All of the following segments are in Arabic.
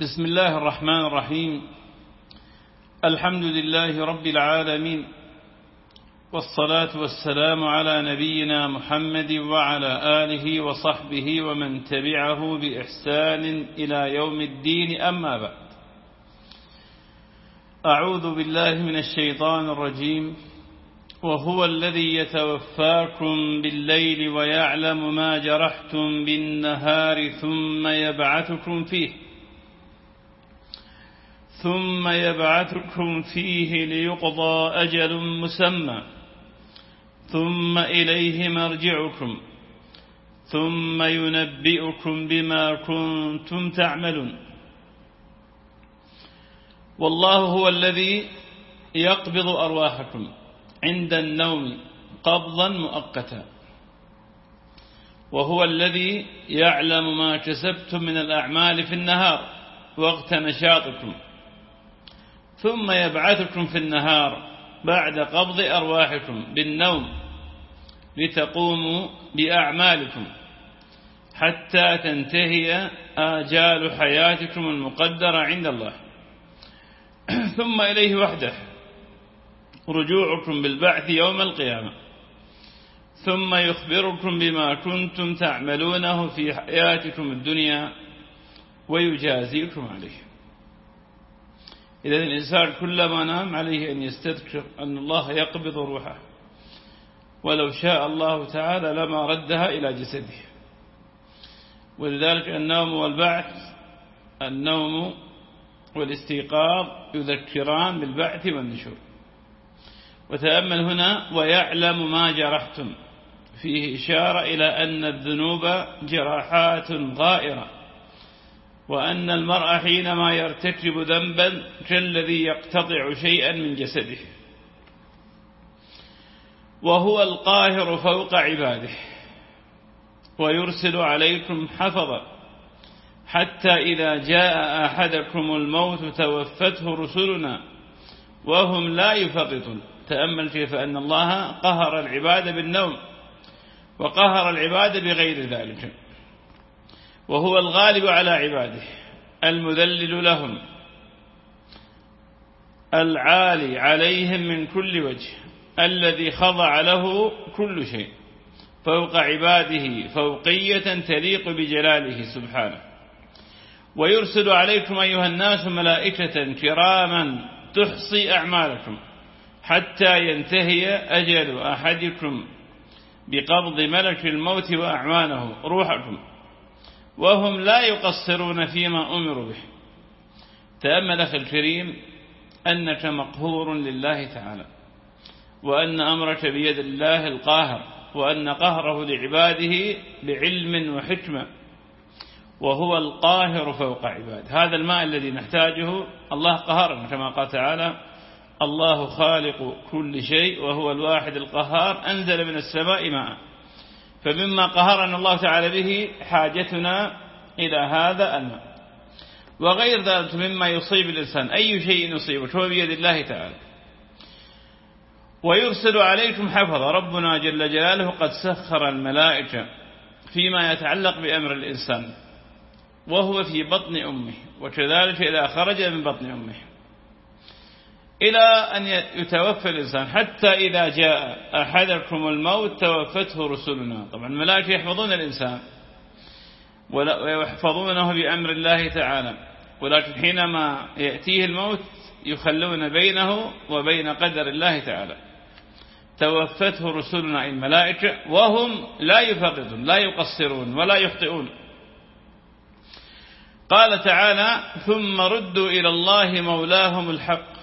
بسم الله الرحمن الرحيم. الحمد لله رب العالمين. والصلاة والسلام على نبينا محمد وعلى آله وصحبه ومن تبعه بإحسان إلى يوم الدين. أما بعد. أعوذ بالله من الشيطان الرجيم. وهو الذي يتوفاكم بالليل ويعلم ما جرحتم بالنهار ثم يبعثكم فيه. ثم يبعثكم فيه ليقضى أجل مسمى. ثم إليه مرجعكم. ثم ينبئكم بما كنتم تعملون. والله هو الذي يقبض أرواحكم عند النوم قبضا مؤقتا. وهو الذي يعلم ما كسبتم من الأعمال في النهار وقت نشاطكم. ثم يبعثكم في النهار بعد قبض أرواحكم بالنوم لتقوموا بأعمالكم حتى تنتهي آجال حياتكم المقدرة عند الله. ثم إليه وحده رجوعكم بالبعث يوم القيامة. ثم يخبركم بما كنتم تعملونه في حياتكم الدنيا ويجازيكم عليه. إذا الإنسان كلما نام عليه أن يستذكر أن الله يقبض روحه. ولو شاء الله تعالى لما ردها إلى جسده. ولذلك النوم والبعث النوم والاستيقاظ يذكران بالبعث والنشور. وتأمل هنا ويعلم ما جرحتم. فيه إشارة إلى أن الذنوب جراحات غائرة. وأن المرء حينما يرتكب ذنبا كالذي يقتطع شيئا من جسده. وهو القاهر فوق عباده. ويرسل عليكم حفظا. حتى إذا جاء أحدكم الموت توفته رسلنا وهم لا يفرطون تأمل كيف أن الله قهر العباد بالنوم. وقهر العباد بغير ذلك. وهو الغالب على عباده المذلل لهم العالي عليهم من كل وجه الذي خضع له كل شيء فوق عباده فوقية تليق بجلاله سبحانه. ويرسل عليكم أيها الناس ملائكة كراما تحصي أعمالكم حتى ينتهي أجل أحدكم بقبض ملك الموت وأعوانه روحكم. وهم لا يقصرون فيما أمروا به. تأمل أخي الكريم أنك مقهور لله تعالى وأن أمرك بيد الله القاهر وأن قهره لعباده بعلم وحكمة وهو القاهر فوق عباد. هذا الماء الذي نحتاجه الله قهرنا كما قال تعالى الله خالق كل شيء وهو الواحد القهار أنزل من السماء ماء. فمما قهرنا الله تعالى به حاجتنا إلى هذا الماء. وغير ذلك مما يصيب الإنسان أي شيء يصيبه هو بيد الله تعالى. ويرسل عليكم حفظ ربنا جل جلاله قد سخر الملائكة فيما يتعلق بأمر الإنسان وهو في بطن أمه وكذلك إذا خرج من بطن أمه. إلى أن يتوفى الإنسان. حتى إذا جاء أحدكم الموت توفته رسلنا. طبعا الملائكة يحفظون الإنسان. ويحفظونه بأمر الله تعالى. ولكن حينما يأتيه الموت يخلون بينه وبين قدر الله تعالى. توفته رسلنا الملائكة وهم لا يفرطون لا يقصرون ولا يخطئون. قال تعالى ثم ردوا إلى الله مولاهم الحق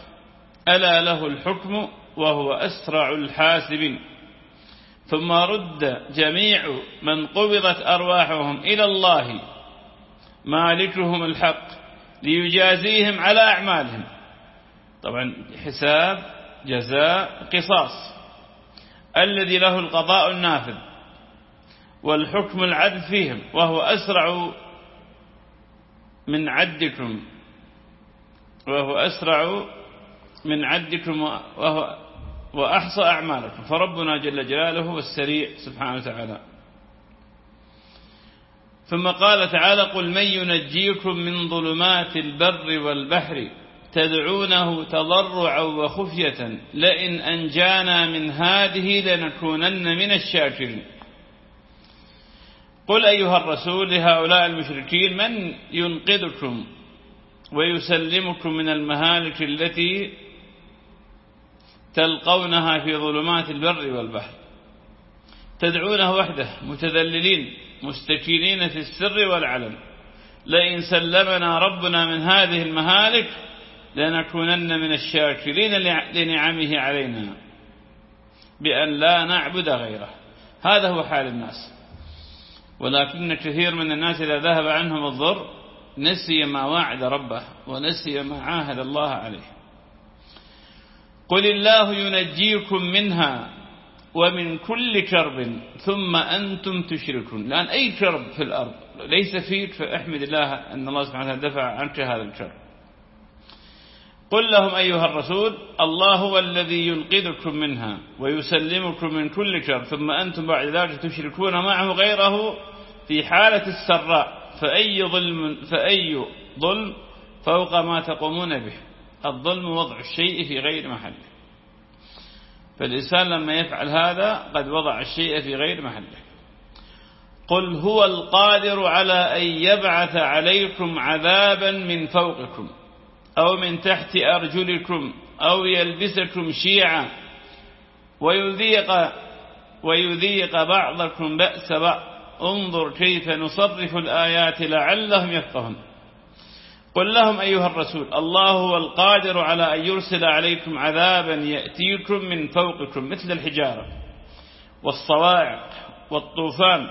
ألا له الحكم وهو أسرع الحاسبين. ثم رد جميع من قبضت أرواحهم إلى الله مالكهم الحق ليجازيهم على أعمالهم. طبعا حساب جزاء قصاص. الذي له القضاء النافذ والحكم العدل فيهم وهو أسرع من عدكم وهو أسرع من عدكم وهو وأحصى أعمالكم. فربنا جل جلاله هو السريع سبحانه وتعالى. ثم قال تعالى قل من ينجيكم من ظلمات البر والبحر تدعونه تضرعا وخفية. لئن أنجانا من هذه لنكونن من الشاكرين. قل أيها الرسول لهؤلاء المشركين من ينقذكم ويسلمكم من المهالك التي تلقونها في ظلمات البر والبحر. تدعونه وحده متذللين مستكينين في السر والعلن. لئن سلمنا ربنا من هذه المهالك لنكونن من الشاكرين لنعمه علينا. بأن لا نعبد غيره. هذا هو حال الناس. ولكن كثير من الناس إذا ذهب عنهم الضر نسي ما وعد ربه ونسي ما عاهد الله عليه. قل الله ينجيكم منها ومن كل كرب ثم أنتم تشركون. لأن أي كرب في الأرض ليس فيك فأحمد الله أن الله سبحانه وتعالى دفع عنك هذا الكرب. قل لهم أيها الرسول الله هو الذي ينقذكم منها ويسلمكم من كل شر ثم أنتم بعد ذلك تشركون معه غيره في حالة السراء. فأي ظلم, فأي ظلم فوق ما تقومون به. الظلم وضع الشيء في غير محله. فالإنسان لما يفعل هذا قد وضع الشيء في غير محله. قل هو القادر على أن يبعث عليكم عذابا من فوقكم أو من تحت أرجلكم أو يلبسكم شيعا ويذيق ويذيق بعضكم بأس بعض. انظر كيف نصرف الآيات لعلهم يفقهون. قل لهم أيها الرسول الله هو القادر على أن يرسل عليكم عذابا يأتيكم من فوقكم مثل الحجارة والصواعق والطوفان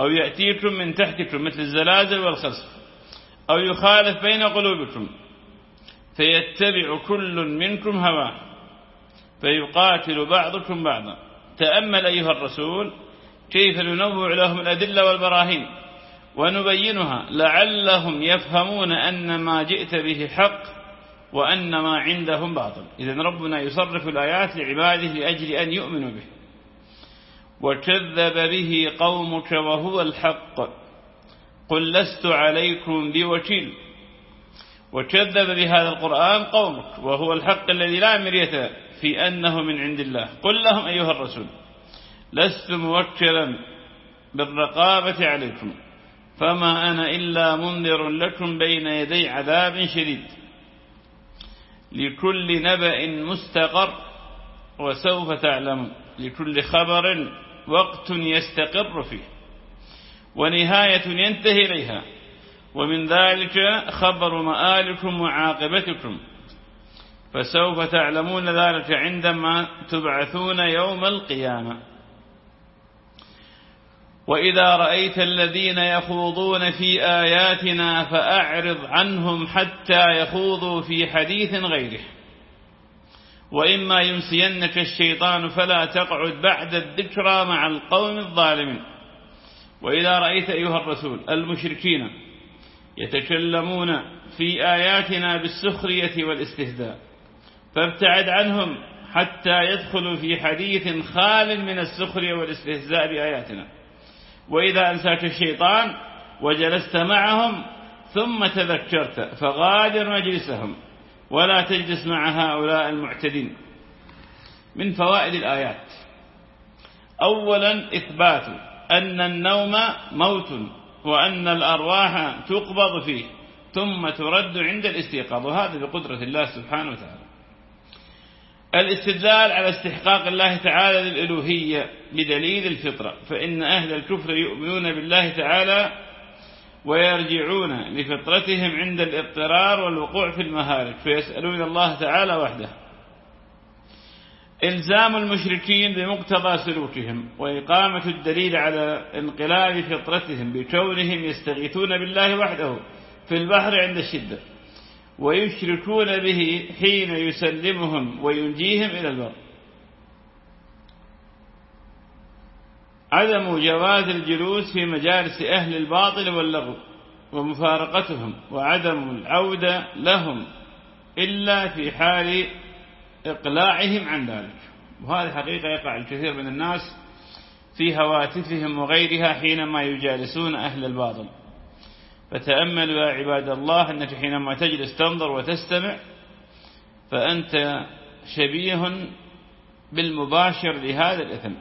أو يأتيكم من تحتكم مثل الزلازل والخسف أو يخالف بين قلوبكم فيتبع كل منكم هواه فيقاتل بعضكم بعضا. تأمل أيها الرسول كيف ننوع لهم الأدلة والبراهين. ونبينها لعلهم يفهمون أن ما جئت به حق وأن ما عندهم باطل. إذا ربنا يصرف الآيات لعباده لأجل أن يؤمنوا به. وكذب به قومك وهو الحق. قل لست عليكم بوكيل. وكذب بهذا القرآن قومك وهو الحق الذي لا مرية في أنه من عند الله. قل لهم أيها الرسول لست موكلا بالرقابة عليكم. فما أنا إلا منذر لكم بين يدي عذاب شديد. لكل نبأ مستقر وسوف تعلمون. لكل خبر وقت يستقر فيه. ونهاية ينتهي إليها. ومن ذلك خبر مآلكم وعاقبتكم. فسوف تعلمون ذلك عندما تبعثون يوم القيامة. وإذا رأيت الذين يخوضون في آياتنا فأعرض عنهم حتى يخوضوا في حديث غيره. وإما ينسينك الشيطان فلا تقعد بعد الذكرى مع القوم الظالمين. وإذا رأيت أيها الرسول المشركين يتكلمون في آياتنا بالسخرية والاستهزاء فابتعد عنهم حتى يدخلوا في حديث خال من السخرية والاستهزاء بآياتنا. وإذا أنساك الشيطان وجلست معهم ثم تذكرت فغادر مجلسهم ولا تجلس مع هؤلاء المعتدين. من فوائد الآيات. أولا إثبات أن النوم موت وأن الأرواح تقبض فيه ثم ترد عند الاستيقاظ وهذا بقدرة الله سبحانه وتعالى. الاستدلال على استحقاق الله تعالى للألوهية بدليل الفطرة فإن أهل الكفر يؤمنون بالله تعالى ويرجعون لفطرتهم عند الاضطرار والوقوع في المهالك فيسألون الله تعالى وحده. إلزام المشركين بمقتضى سلوكهم وإقامة الدليل على انقلاب فطرتهم بكونهم يستغيثون بالله وحده في البحر عند الشدة. ويشركون به حين يسلمهم وينجيهم إلى البر عدم جواز الجلوس في مجالس أهل الباطل واللغو ومفارقتهم وعدم العودة لهم إلا في حال إقلاعهم عن ذلك. وهذه حقيقة يقع الكثير من الناس في هواتفهم وغيرها حينما يجالسون أهل الباطل. فتأملوا يا عباد الله أنك حينما تجلس تنظر وتستمع فأنت شبيه بالمباشر لهذا الإثم.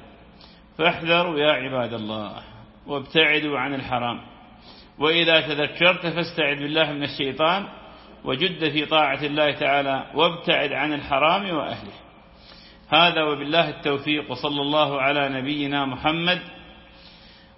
فاحذروا يا عباد الله وابتعدوا عن الحرام. وإذا تذكرت فاستعد بالله من الشيطان وجد في طاعة الله تعالى وابتعد عن الحرام وأهله. هذا وبالله التوفيق وصلى الله على نبينا محمد